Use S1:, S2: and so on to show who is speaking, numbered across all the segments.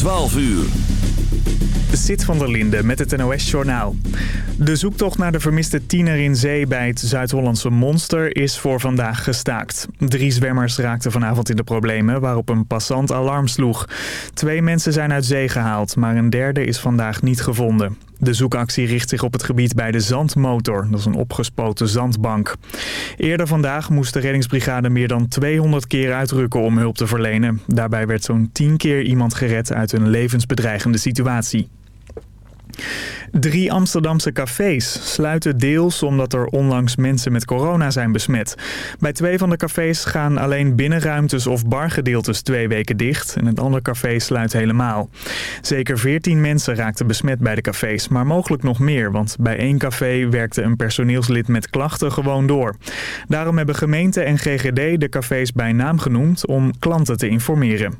S1: 12 uur.
S2: Zit van der Linde met het NOS-journaal. De zoektocht naar de vermiste tiener in zee bij het Zuid-Hollandse Monster is voor vandaag gestaakt. Drie zwemmers raakten vanavond in de problemen waarop een passant alarm sloeg. Twee mensen zijn uit zee gehaald, maar een derde is vandaag niet gevonden. De zoekactie richt zich op het gebied bij de Zandmotor. Dat is een opgespoten zandbank. Eerder vandaag moest de reddingsbrigade meer dan 200 keer uitrukken om hulp te verlenen. Daarbij werd zo'n 10 keer iemand gered uit een levensbedreigende situatie. Drie Amsterdamse cafés sluiten deels omdat er onlangs mensen met corona zijn besmet. Bij twee van de cafés gaan alleen binnenruimtes of bargedeeltes twee weken dicht. En het andere café sluit helemaal. Zeker veertien mensen raakten besmet bij de cafés, maar mogelijk nog meer. Want bij één café werkte een personeelslid met klachten gewoon door. Daarom hebben gemeente en GGD de cafés bij naam genoemd om klanten te informeren.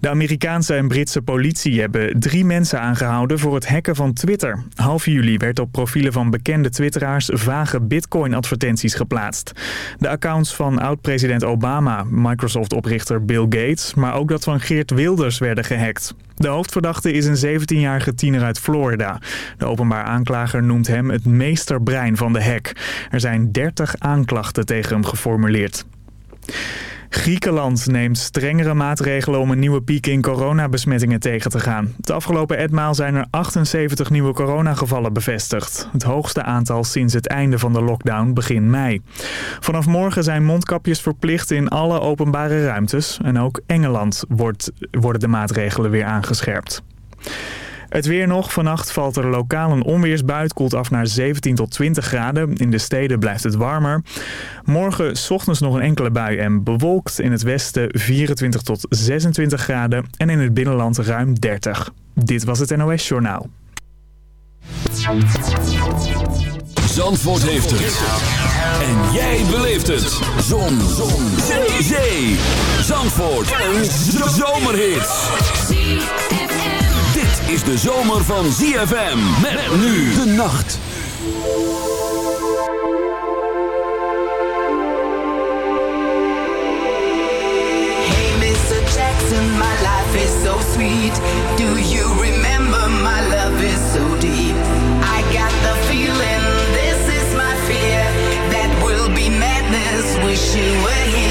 S2: De Amerikaanse en Britse politie hebben drie mensen aangehouden voor het hacken van Twitter. Half juli werd op profielen van bekende twitteraars vage bitcoin-advertenties geplaatst. De accounts van oud-president Obama, Microsoft-oprichter Bill Gates, maar ook dat van Geert Wilders werden gehackt. De hoofdverdachte is een 17-jarige tiener uit Florida. De openbaar aanklager noemt hem het meesterbrein van de hack. Er zijn 30 aanklachten tegen hem geformuleerd. Griekenland neemt strengere maatregelen om een nieuwe piek in coronabesmettingen tegen te gaan. Het afgelopen etmaal zijn er 78 nieuwe coronagevallen bevestigd. Het hoogste aantal sinds het einde van de lockdown begin mei. Vanaf morgen zijn mondkapjes verplicht in alle openbare ruimtes. En ook Engeland wordt, worden de maatregelen weer aangescherpt. Het weer nog. Vannacht valt er lokaal een onweersbui. koelt af naar 17 tot 20 graden. In de steden blijft het warmer. Morgen ochtends nog een enkele bui en bewolkt. In het westen 24 tot 26 graden. En in het binnenland ruim 30. Dit was het NOS Journaal.
S1: Zandvoort heeft het. En jij beleeft het. Zon. Zon. Zee. Zee. Zandvoort. Een zomerhit is de zomer van ZFM. Met, nu de nacht.
S3: Hey Mr. Jackson, my life is so sweet. Do you remember my love is so deep? I got the feeling this is my fear. That will be madness, wish you were here.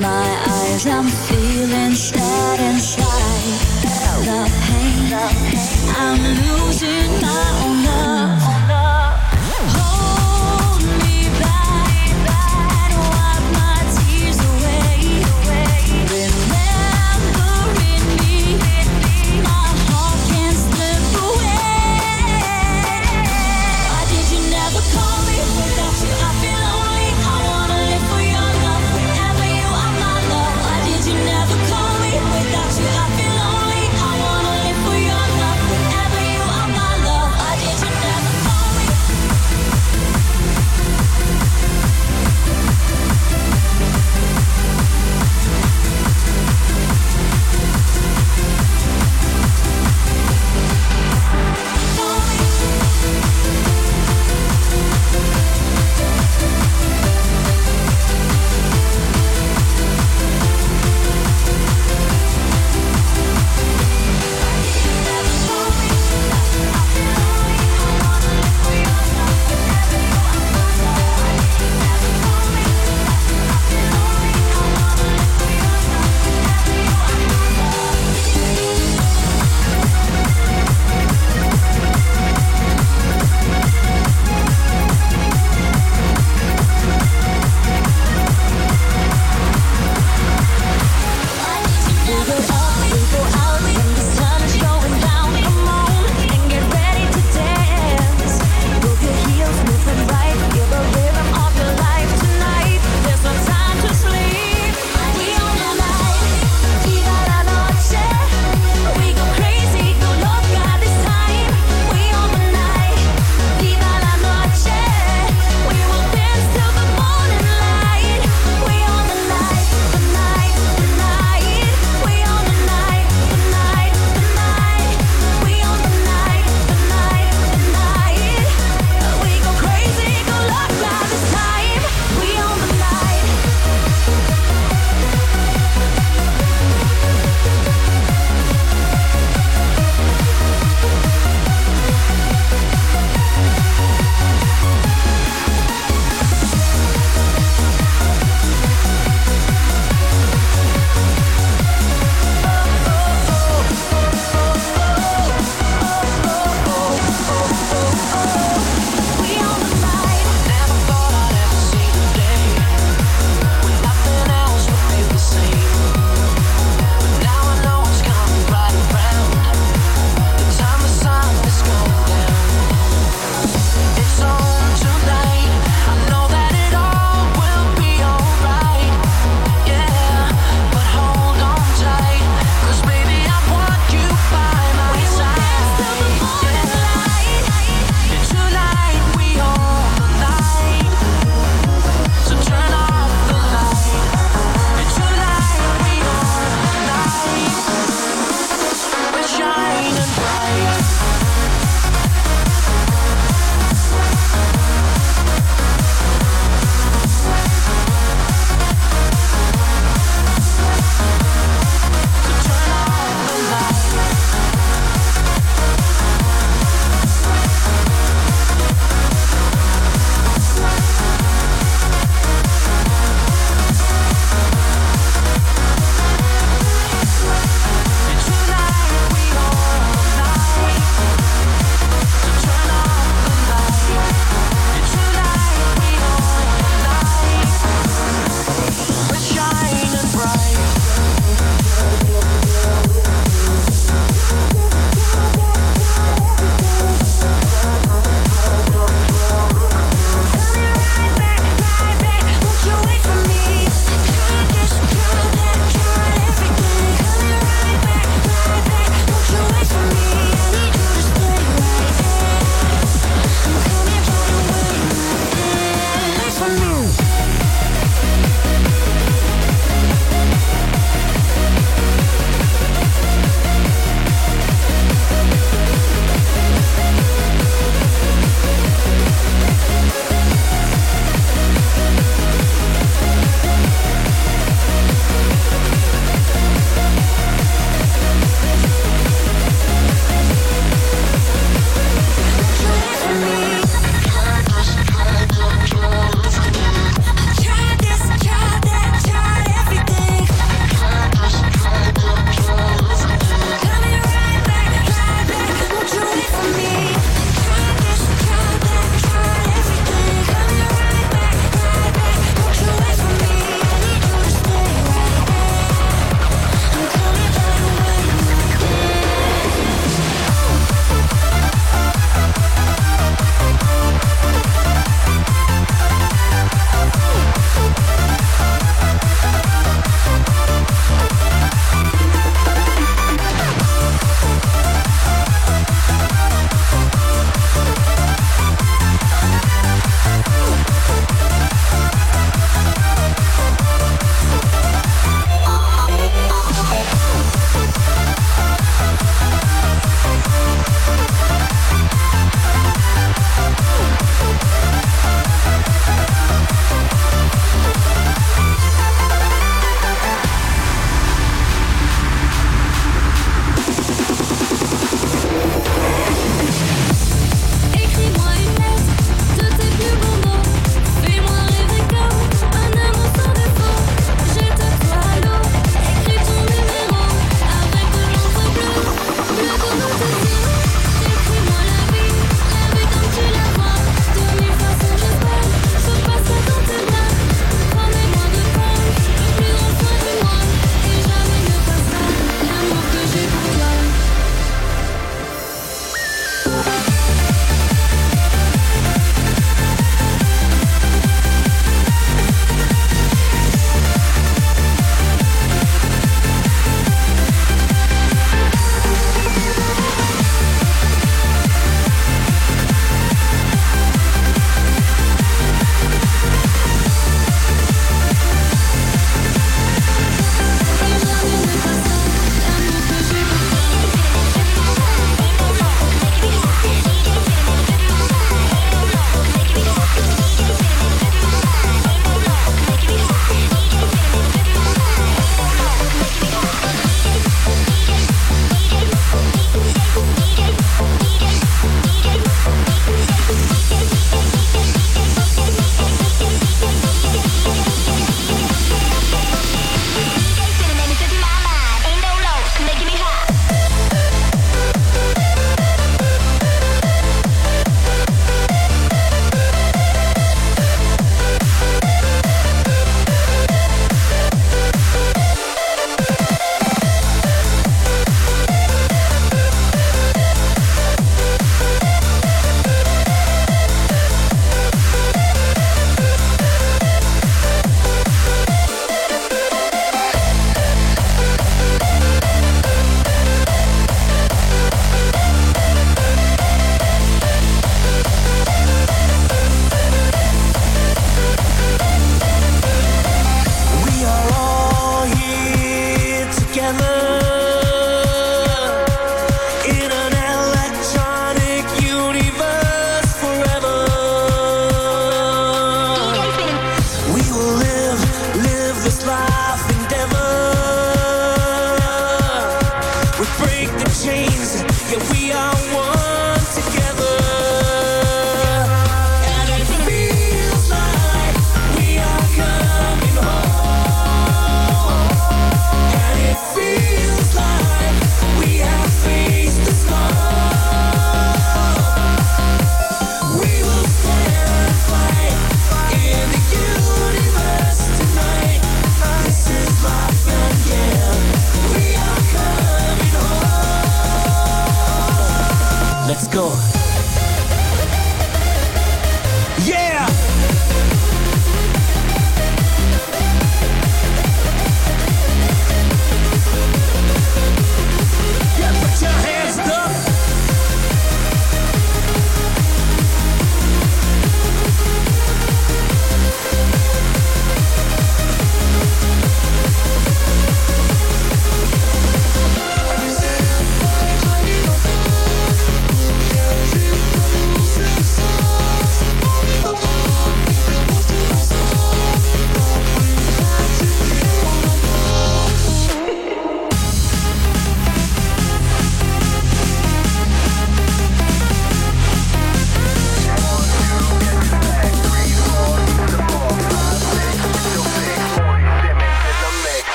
S4: my eyes. I'm feeling sad and shy. The pain, I'm losing my own.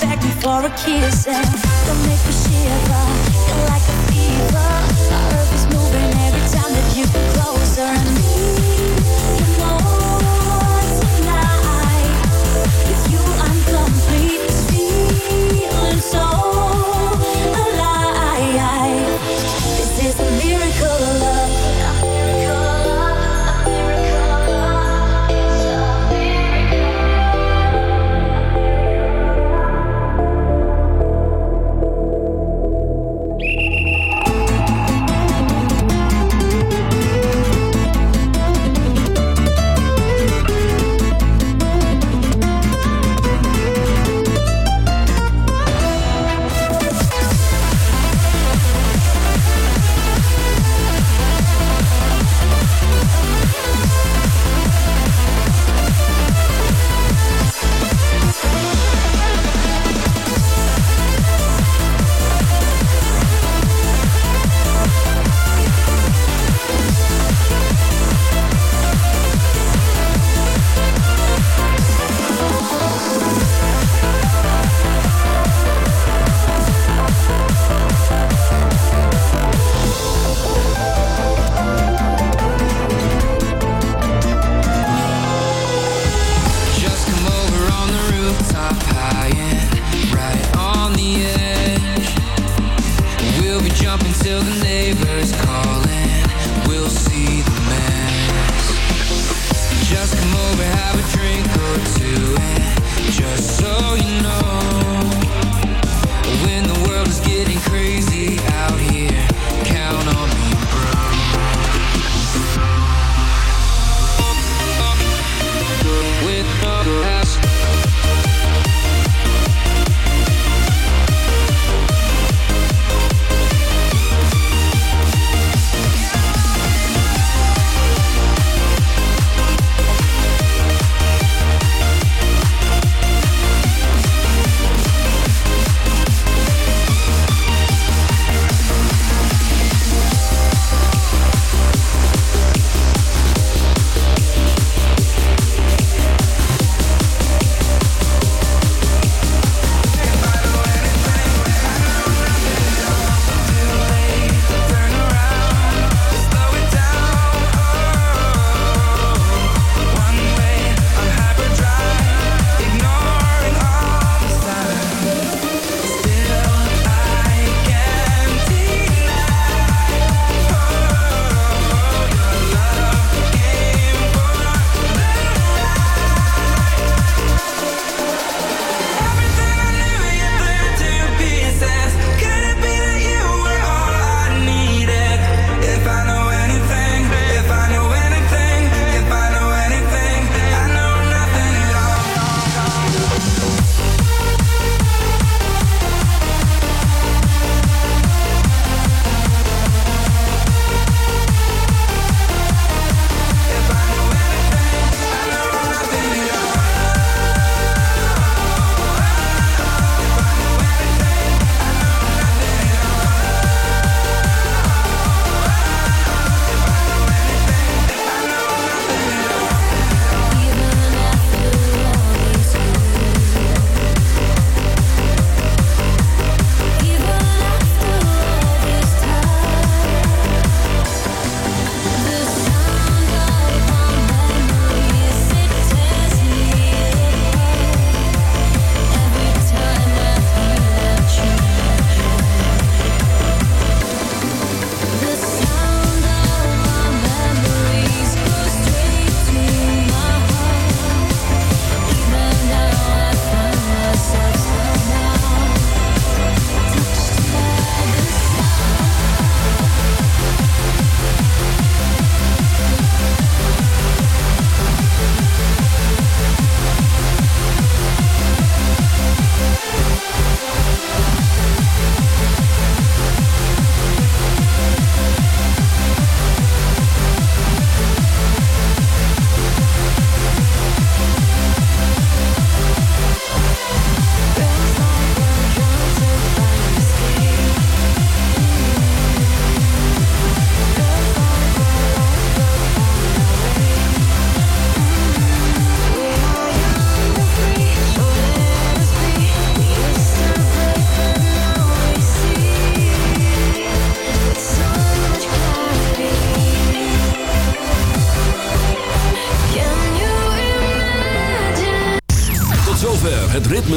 S4: back before a kiss. And don't make me shiver. You're like a